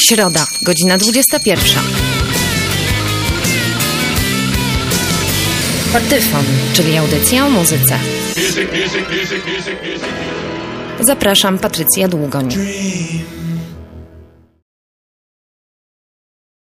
Środa, godzina 21. Patyfon, czyli audycja o muzyce. Zapraszam, Patrycja Długoń.